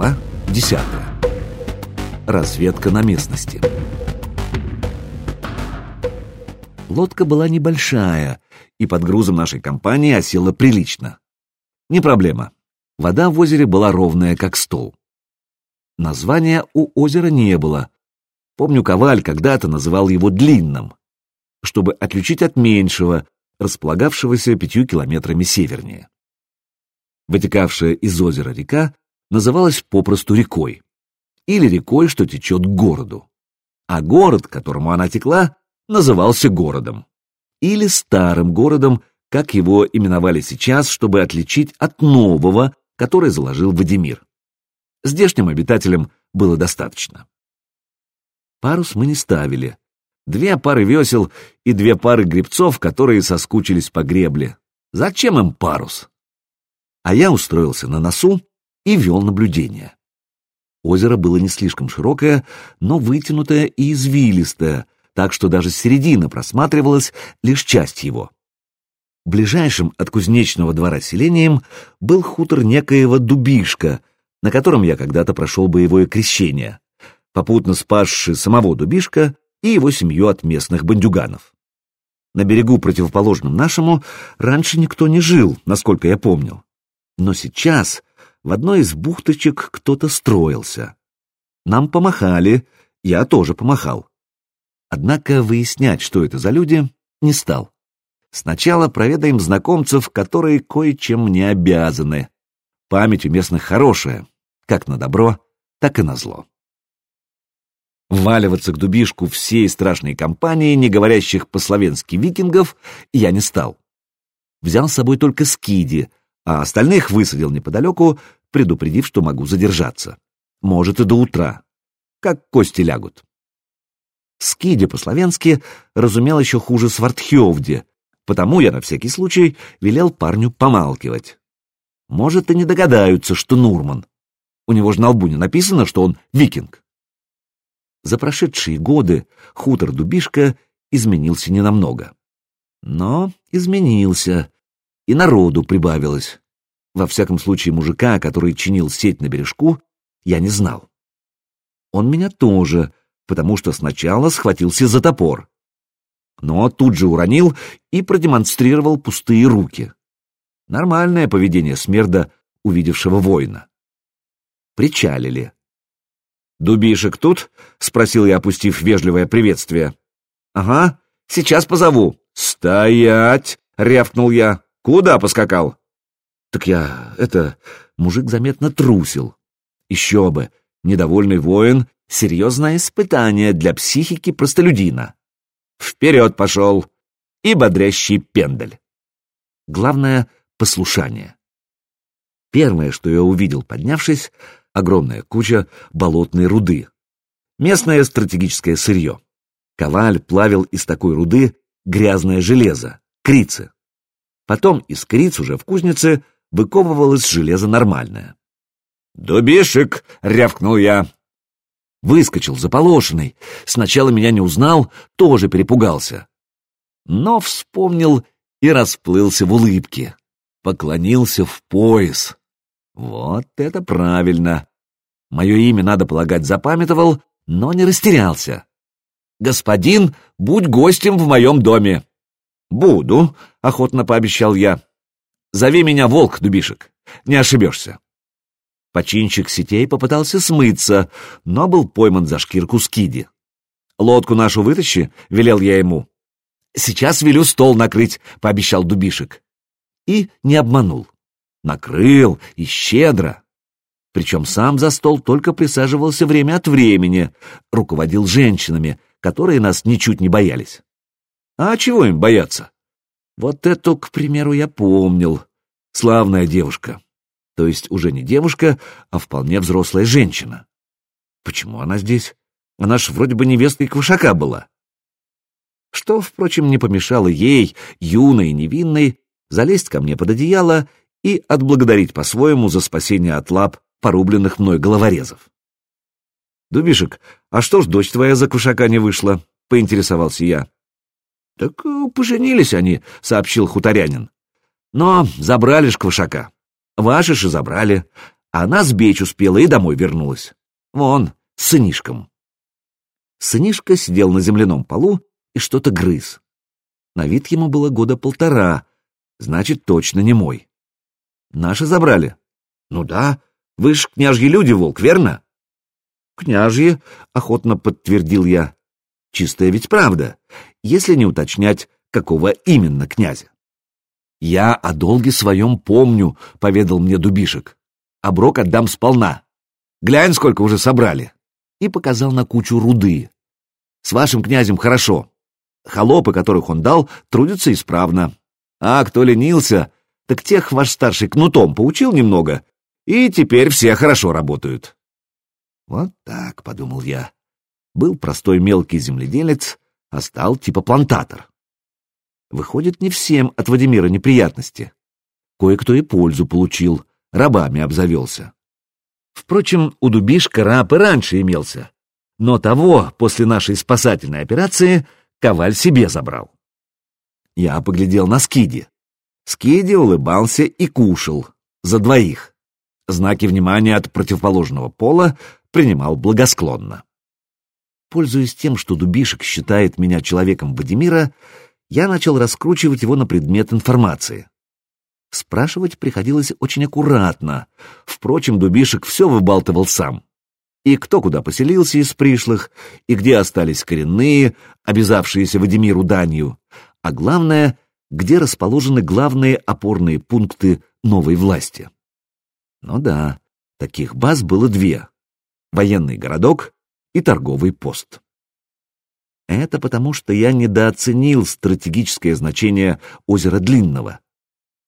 Глава 10. Разведка на местности. Лодка была небольшая, и под грузом нашей компании осела прилично. Не проблема. Вода в озере была ровная, как стол. Названия у озера не было. Помню, Коваль когда-то называл его длинным, чтобы отличить от меньшего, располагавшегося пятью километрами севернее. Вытекавшая из озера река называлась попросту рекой, или рекой, что течет к городу. А город, к которому она текла, назывался городом, или старым городом, как его именовали сейчас, чтобы отличить от нового, который заложил Вадимир. Здешним обитателям было достаточно. Парус мы не ставили. Две пары весел и две пары гребцов, которые соскучились по гребле. Зачем им парус? А я устроился на носу и вел наблюдение. Озеро было не слишком широкое, но вытянутое и извилистое, так что даже середина просматривалась лишь часть его. Ближайшим от кузнечного двора селением был хутор некоего Дубишка, на котором я когда-то прошел боевое крещение, попутно спасший самого Дубишка и его семью от местных бандюганов. На берегу, противоположном нашему, раньше никто не жил, насколько я помнил. Но сейчас в одной из бухточек кто-то строился. Нам помахали, я тоже помахал. Однако выяснять, что это за люди, не стал. Сначала проведаем знакомцев, которые кое-чем не обязаны. Память у местных хорошая, как на добро, так и на зло. Вваливаться к дубишку всей страшной компании, не говорящих по-словенски викингов, я не стал. Взял с собой только скиди, а остальных высадил неподалеку, предупредив, что могу задержаться. Может, и до утра. Как кости лягут. Скиди по-словенски разумел еще хуже Свартхевде, потому я на всякий случай велел парню помалкивать. Может, и не догадаются, что Нурман. У него же на лбу не написано, что он викинг. За прошедшие годы хутор Дубишка изменился ненамного. Но изменился, и народу прибавилось. Во всяком случае, мужика, который чинил сеть на бережку, я не знал. Он меня тоже, потому что сначала схватился за топор, но тут же уронил и продемонстрировал пустые руки. Нормальное поведение смерда, увидевшего воина. Причалили. «Дубишек тут?» — спросил я, опустив вежливое приветствие. «Ага, сейчас позову». «Стоять!» — рявкнул я. «Куда поскакал?» «Так я... это...» Мужик заметно трусил. Еще бы, недовольный воин — серьезное испытание для психики простолюдина. Вперед пошел! И бодрящий пендель. Главное — послушание. Первое, что я увидел, поднявшись, огромная куча болотной руды. Местное стратегическое сырье. Коваль плавил из такой руды грязное железо, крицы. Потом из криц уже в кузнице выковывалось железо нормальное. «Дубишек!» — рявкнул я. Выскочил заполошенный. Сначала меня не узнал, тоже перепугался. Но вспомнил и расплылся в улыбке. Поклонился в пояс. Вот это правильно. Мое имя, надо полагать, запамятовал, но не растерялся. «Господин, будь гостем в моем доме». «Буду», — охотно пообещал я. «Зови меня Волк, Дубишек, не ошибешься». Починщик сетей попытался смыться, но был пойман за шкирку скиди. «Лодку нашу вытащи», — велел я ему. «Сейчас велю стол накрыть», — пообещал Дубишек. И не обманул. Накрыл, и щедро. Причем сам за стол только присаживался время от времени, руководил женщинами, которые нас ничуть не боялись. А чего им бояться? Вот эту, к примеру, я помнил. Славная девушка то есть уже не девушка, а вполне взрослая женщина. Почему она здесь? Она ж вроде бы невестой Квашака была. Что, впрочем, не помешало ей, юной и невинной, залезть ко мне под одеяло и отблагодарить по-своему за спасение от лап порубленных мной головорезов. «Дубишек, а что ж дочь твоя за Квашака не вышла?» — поинтересовался я. «Так э, поженились они», — сообщил хуторянин. «Но забрали ж Квашака. Ваши же забрали. а она сбечь успела и домой вернулась. Вон, с сынишком. Сынишка сидел на земляном полу и что-то грыз. На вид ему было года полтора, значит, точно не мой. Наши забрали. Ну да, вы ж княжьи люди, волк, верно? Княжьи, охотно подтвердил я. Чистая ведь правда, если не уточнять, какого именно князя. Я о долге своем помню, поведал мне Дубишек. Оброк отдам сполна. Глянь, сколько уже собрали. И показал на кучу руды. С вашим князем хорошо. Холопы, которых он дал, трудятся исправно. А кто ленился, так тех ваш старший кнутом поучил немного, и теперь все хорошо работают. Вот так, — подумал я. Был простой мелкий земледелец, а стал типа плантатор. Выходит, не всем от Вадимира неприятности. Кое-кто и пользу получил, рабами обзавелся. Впрочем, у Дубишка раб и раньше имелся, но того после нашей спасательной операции Коваль себе забрал. Я поглядел на Скиди. Скиди улыбался и кушал. За двоих. Знаки внимания от противоположного пола принимал благосклонно. Пользуясь тем, что Дубишек считает меня человеком Вадимира, я начал раскручивать его на предмет информации. Спрашивать приходилось очень аккуратно. Впрочем, Дубишек все выбалтывал сам. И кто куда поселился из пришлых, и где остались коренные, обязавшиеся Вадимиру данью, а главное, где расположены главные опорные пункты новой власти. Ну да, таких баз было две — военный городок и торговый пост. Это потому, что я недооценил стратегическое значение озера Длинного.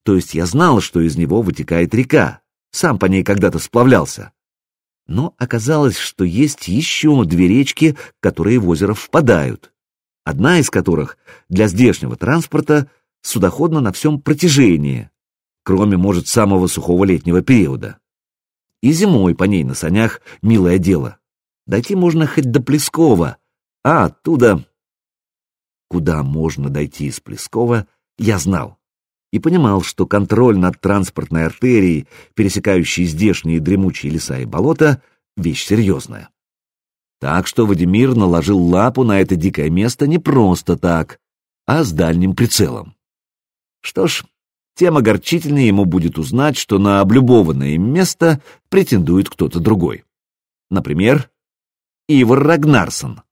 То есть я знал, что из него вытекает река, сам по ней когда-то сплавлялся. Но оказалось, что есть еще две речки, которые в озеро впадают. Одна из которых для здешнего транспорта судоходна на всем протяжении, кроме, может, самого сухого летнего периода. И зимой по ней на санях милое дело. Дойти можно хоть до Плескова, а оттуда... Куда можно дойти из Плескова, я знал и понимал, что контроль над транспортной артерией, пересекающей здешние дремучие леса и болота, вещь серьезная. Так что Вадимир наложил лапу на это дикое место не просто так, а с дальним прицелом. Что ж, тем огорчительнее ему будет узнать, что на облюбованное место претендует кто-то другой. Например, Ивар Рагнарсон.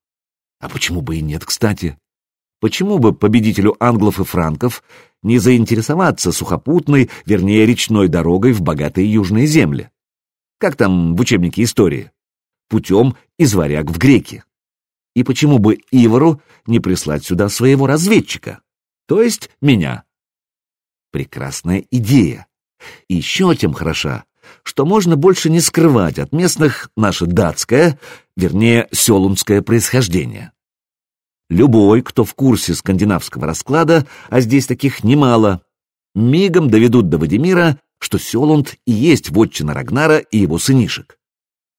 А почему бы и нет, кстати? Почему бы победителю англов и франков не заинтересоваться сухопутной, вернее, речной дорогой в богатые южные земли? Как там в учебнике истории? Путем из варяг в греки. И почему бы Ивару не прислать сюда своего разведчика? То есть меня. Прекрасная идея. И еще тем хороша, что можно больше не скрывать от местных наше датское, вернее, селунское происхождение. Любой, кто в курсе скандинавского расклада, а здесь таких немало, мигом доведут до Вадимира, что Селунд и есть вотчина Рагнара и его сынишек.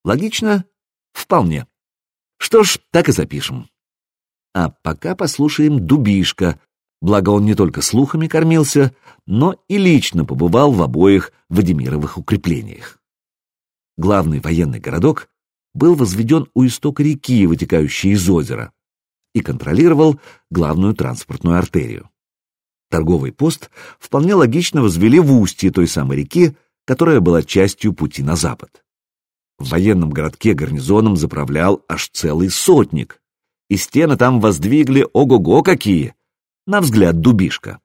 Логично? Вполне. Что ж, так и запишем. А пока послушаем Дубишка, благо он не только слухами кормился, но и лично побывал в обоих Вадимировых укреплениях. Главный военный городок был возведен у истока реки, вытекающей из озера, и контролировал главную транспортную артерию. Торговый пост вполне логично возвели в устье той самой реки, которая была частью пути на запад. В военном городке гарнизоном заправлял аж целый сотник, и стены там воздвигли ого-го какие, на взгляд дубишка.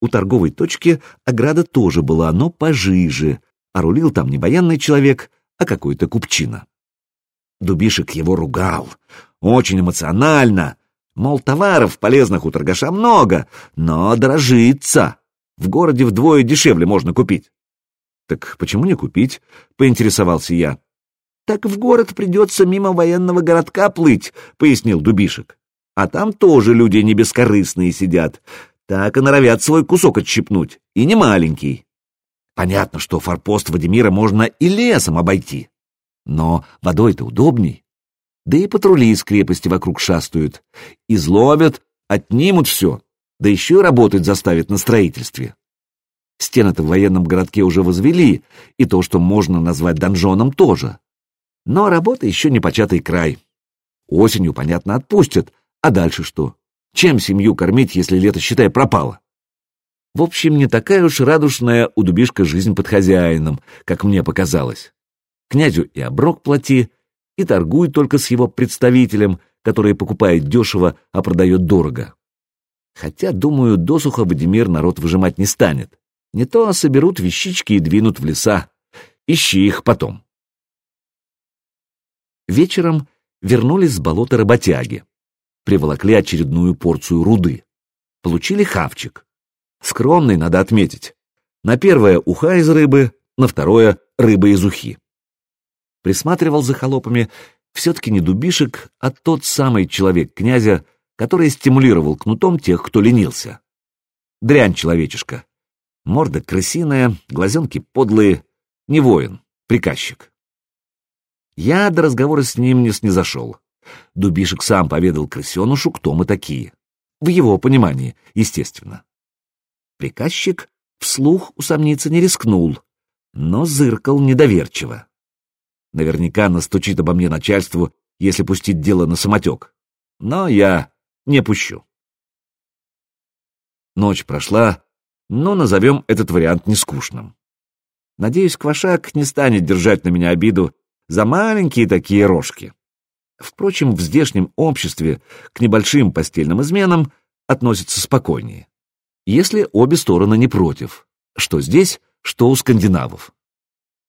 У торговой точки ограда тоже была, но пожиже, а рулил там не военный человек, а какой-то купчина. Дубишек его ругал, очень эмоционально. Мол, товаров полезных у торгаша много, но дрожится. В городе вдвое дешевле можно купить. Так почему не купить? Поинтересовался я. Так в город придется мимо военного городка плыть, пояснил Дубишек. А там тоже люди не бескорыстные сидят. Так и норовят свой кусок отщипнуть, и не маленький. Понятно, что форпост Вадимира можно и лесом обойти. Но водой-то удобней да и патрули из крепости вокруг шастают. Изловят, отнимут все, да еще и работать заставят на строительстве. Стены-то в военном городке уже возвели, и то, что можно назвать донжоном, тоже. Но работа еще не початый край. Осенью, понятно, отпустят, а дальше что? Чем семью кормить, если лето, считай, пропало? В общем, не такая уж радушная у дубишка жизнь под хозяином, как мне показалось. Князю и оброк плати, и торгуй только с его представителем, который покупает дешево, а продает дорого. Хотя, думаю, досуха Вадимир народ выжимать не станет. Не то соберут вещички и двинут в леса. Ищи их потом. Вечером вернулись с болота работяги. Приволокли очередную порцию руды. Получили хавчик. Скромный, надо отметить. На первое уха из рыбы, на второе рыба из ухи. Присматривал за холопами все-таки не дубишек, а тот самый человек князя, который стимулировал кнутом тех, кто ленился. Дрянь человечишка. Морда крысиная, глазенки подлые. Не воин, приказчик. Я до разговора с ним не снизошел. Дубишек сам поведал крысенушу, кто мы такие. В его понимании, естественно. Приказчик вслух усомниться не рискнул, но зыркал недоверчиво. Наверняка настучит обо мне начальству, если пустить дело на самотек. Но я не пущу. Ночь прошла, но назовем этот вариант нескучным. Надеюсь, Квашак не станет держать на меня обиду за маленькие такие рожки. Впрочем, в здешнем обществе к небольшим постельным изменам относятся спокойнее если обе стороны не против, что здесь, что у скандинавов.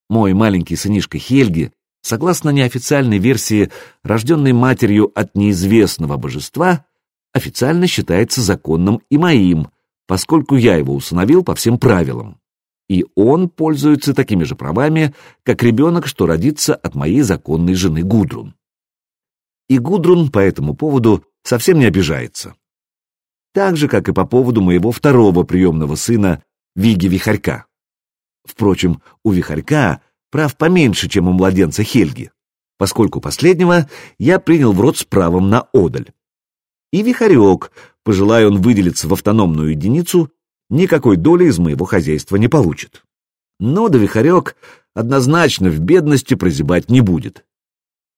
Мой маленький сынишка Хельги, согласно неофициальной версии, рожденной матерью от неизвестного божества, официально считается законным и моим, поскольку я его усыновил по всем правилам. И он пользуется такими же правами, как ребенок, что родится от моей законной жены Гудрун. И Гудрун по этому поводу совсем не обижается так же, как и по поводу моего второго приемного сына Виги Вихарька. Впрочем, у Вихарька прав поменьше, чем у младенца Хельги, поскольку последнего я принял в рот с правом на одаль. И Вихарек, пожелая он выделиться в автономную единицу, никакой доли из моего хозяйства не получит. Но да Вихарек однозначно в бедности прозябать не будет.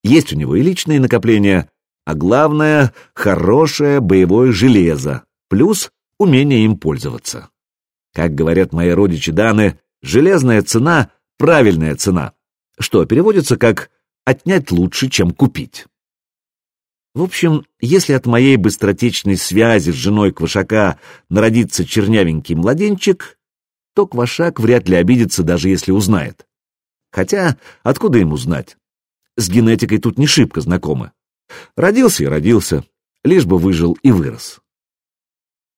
Есть у него и личные накопления, а главное — хорошее боевое железо, плюс умение им пользоваться. Как говорят мои родичи Даны, железная цена — правильная цена, что переводится как «отнять лучше, чем купить». В общем, если от моей быстротечной связи с женой Квашака народится чернявенький младенчик, то Квашак вряд ли обидится, даже если узнает. Хотя, откуда ему знать? С генетикой тут не шибко знакомы. Родился и родился, лишь бы выжил и вырос.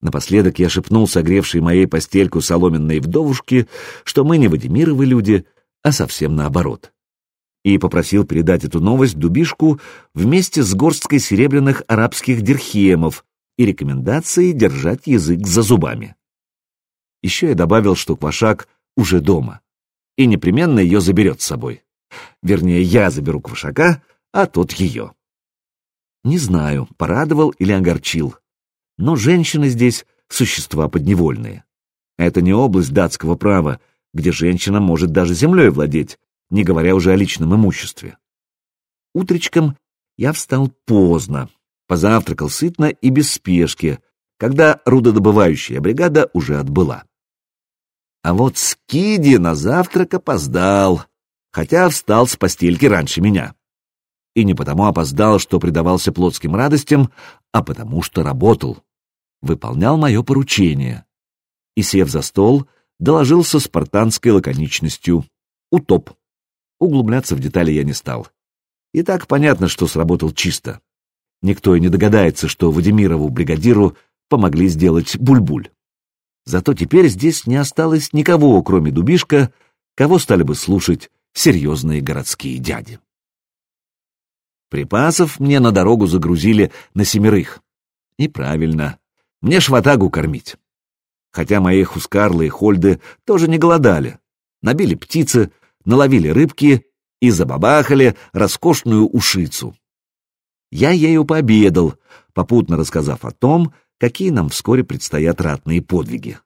Напоследок я шепнул согревшей моей постельку соломенной вдовушке, что мы не Вадимировы люди, а совсем наоборот. И попросил передать эту новость Дубишку вместе с горсткой серебряных арабских дирхемов и рекомендацией держать язык за зубами. Еще я добавил, что Квашак уже дома, и непременно ее заберет с собой. Вернее, я заберу Квашака, а тот ее. Не знаю, порадовал или огорчил но женщины здесь — существа подневольные. Это не область датского права, где женщина может даже землей владеть, не говоря уже о личном имуществе. Утречком я встал поздно, позавтракал сытно и без спешки, когда рудодобывающая бригада уже отбыла. А вот Скиди на завтрак опоздал, хотя встал с постельки раньше меня. И не потому опоздал, что предавался плотским радостям, а потому что работал выполнял мое поручение. И, сев за стол, доложился спартанской лаконичностью. Утоп. Углубляться в детали я не стал. И так понятно, что сработал чисто. Никто и не догадается, что Вадимирову бригадиру помогли сделать буль-буль. Зато теперь здесь не осталось никого, кроме Дубишка, кого стали бы слушать серьезные городские дяди. Припасов мне на дорогу загрузили на семерых. И правильно. Мне шватагу кормить. Хотя мои хускарлы и хольды тоже не голодали. Набили птицы, наловили рыбки и забабахали роскошную ушицу. Я ею пообедал, попутно рассказав о том, какие нам вскоре предстоят ратные подвиги.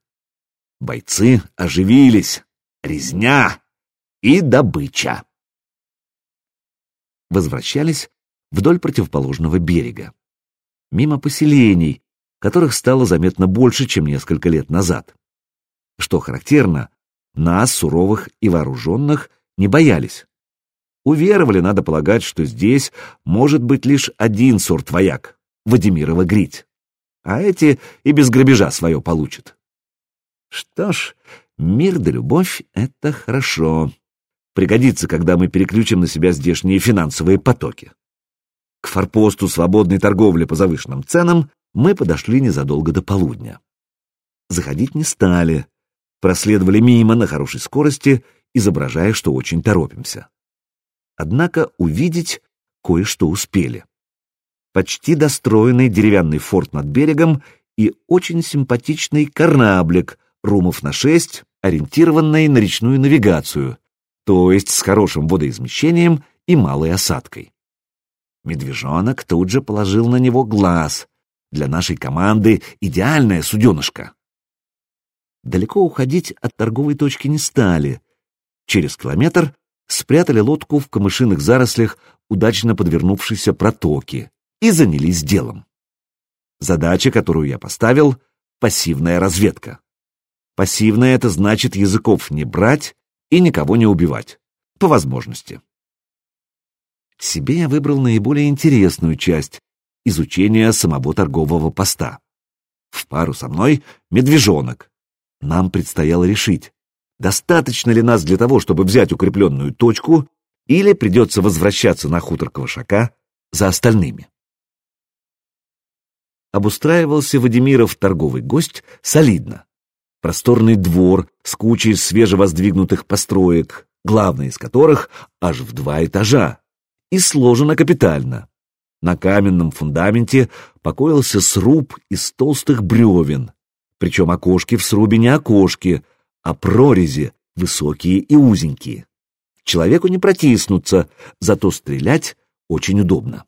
Бойцы оживились. Резня и добыча. Возвращались вдоль противоположного берега. Мимо поселений, которых стало заметно больше, чем несколько лет назад. Что характерно, нас, суровых и вооруженных, не боялись. Уверовали, надо полагать, что здесь может быть лишь один сорт вояк — Вадимирова грить. А эти и без грабежа свое получат. Что ж, мир да любовь — это хорошо. Пригодится, когда мы переключим на себя здешние финансовые потоки. К форпосту свободной торговли по завышенным ценам мы подошли незадолго до полудня. Заходить не стали, проследовали мимо на хорошей скорости, изображая, что очень торопимся. Однако увидеть кое-что успели. Почти достроенный деревянный форт над берегом и очень симпатичный кораблик, румов на шесть, ориентированный на речную навигацию, то есть с хорошим водоизмещением и малой осадкой. Медвежонок тут же положил на него глаз. Для нашей команды идеальная суденышко. Далеко уходить от торговой точки не стали. Через километр спрятали лодку в камышиных зарослях удачно подвернувшейся протоки и занялись делом. Задача, которую я поставил — пассивная разведка. Пассивная — это значит языков не брать и никого не убивать, по возможности. Себе я выбрал наиболее интересную часть — изучение самого торгового поста. В пару со мной — медвежонок. Нам предстояло решить, достаточно ли нас для того, чтобы взять укрепленную точку, или придется возвращаться на хутор Квашака за остальными. Обустраивался Вадимиров торговый гость солидно. Просторный двор с кучей свежевоздвигнутых построек, главный из которых аж в два этажа, и сложено капитально. На каменном фундаменте покоился сруб из толстых бревен, причем окошки в срубе не окошки, а прорези, высокие и узенькие. Человеку не протиснуться, зато стрелять очень удобно.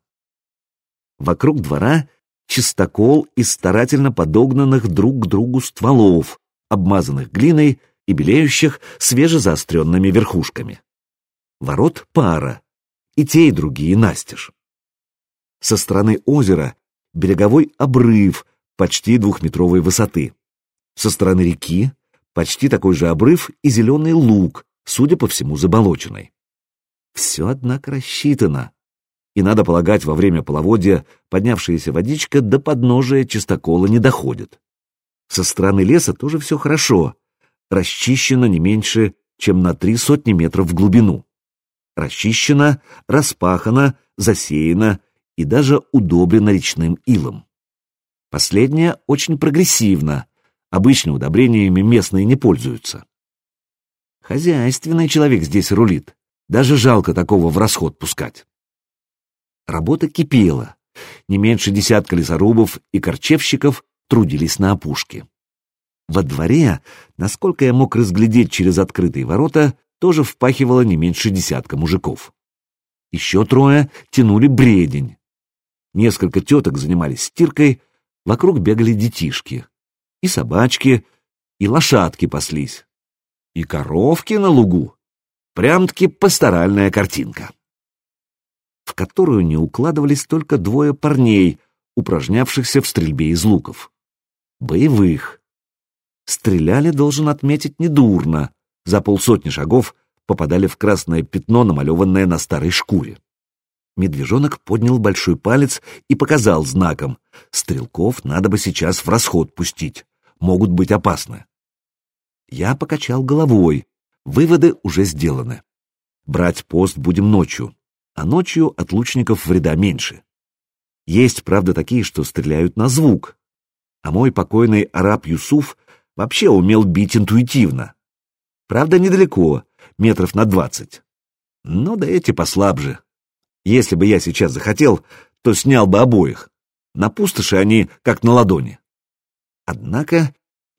Вокруг двора чистокол из старательно подогнанных друг к другу стволов, обмазанных глиной и белеющих свежезаостренными верхушками. Ворот пара, и те, и другие настежь. Со стороны озера береговой обрыв почти двухметровой высоты. Со стороны реки почти такой же обрыв и зеленый луг, судя по всему, заболоченный. Все, однако, рассчитано. И, надо полагать, во время половодья поднявшаяся водичка до подножия чистокола не доходит. Со стороны леса тоже все хорошо. Расчищено не меньше, чем на три сотни метров в глубину. Расчищено, распахано, засеяно и даже удобрено речным илом. Последнее очень прогрессивно, Обычно удобрениями местные не пользуются. Хозяйственный человек здесь рулит. Даже жалко такого в расход пускать. Работа кипела. Не меньше десятка лесорубов и корчевщиков трудились на опушке. Во дворе, насколько я мог разглядеть через открытые ворота, тоже впахивало не меньше десятка мужиков. Еще трое тянули бредень. Несколько теток занимались стиркой, вокруг бегали детишки и собачки, и лошадки паслись, и коровки на лугу. Прям-таки пасторальная картинка, в которую не укладывались только двое парней, упражнявшихся в стрельбе из луков. Боевых. Стреляли, должен отметить, недурно. За полсотни шагов попадали в красное пятно, намалеванное на старой шкуре. Медвежонок поднял большой палец и показал знаком. Стрелков надо бы сейчас в расход пустить могут быть опасны. Я покачал головой. Выводы уже сделаны. Брать пост будем ночью, а ночью от лучников вреда меньше. Есть, правда, такие, что стреляют на звук. А мой покойный араб Юсуф вообще умел бить интуитивно. Правда, недалеко, метров на двадцать. Но да эти послабже. Если бы я сейчас захотел, то снял бы обоих. На пустоши они как на ладони. Однако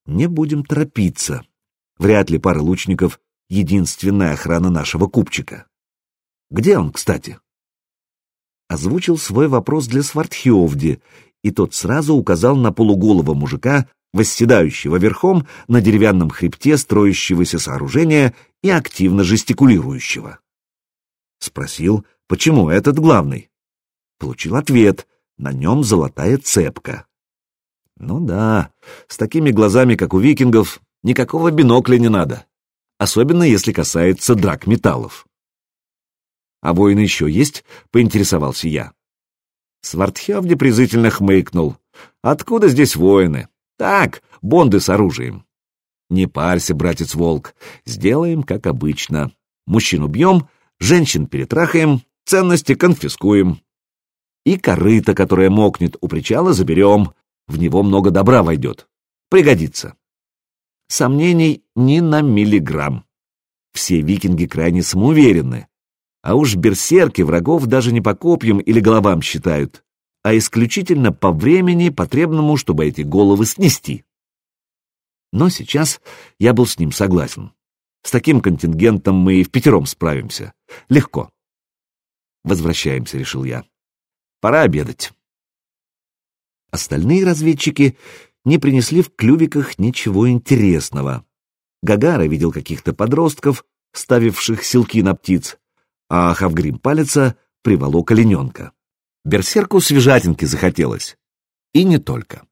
не будем торопиться. Вряд ли пара лучников — единственная охрана нашего купчика. Где он, кстати? Озвучил свой вопрос для Свартхевди, и тот сразу указал на полуголого мужика восседающего верхом на деревянном хребте строящегося сооружения и активно жестикулирующего. Спросил, почему этот главный. Получил ответ, на нем золотая цепка. Ну да, с такими глазами, как у викингов, никакого бинокля не надо, особенно если касается драк металлов. «А воины еще есть?» — поинтересовался я. Свардхевди презрительно хмыкнул. «Откуда здесь воины? Так, бонды с оружием». «Не парься, братец-волк, сделаем, как обычно. Мужчин убьем, женщин перетрахаем, ценности конфискуем. И корыто, которое мокнет у причала, заберем. В него много добра войдет. Пригодится». Сомнений ни на миллиграмм. Все викинги крайне самоуверенны. А уж берсерки врагов даже не по копьям или головам считают, а исключительно по времени, потребному, чтобы эти головы снести. Но сейчас я был с ним согласен. С таким контингентом мы и в пятером справимся. Легко. Возвращаемся, решил я. Пора обедать. Остальные разведчики не принесли в клювиках ничего интересного. Гагара видел каких-то подростков, ставивших селки на птиц, а Хавгрим Палица приволок олененка. Берсерку свежатинки захотелось. И не только.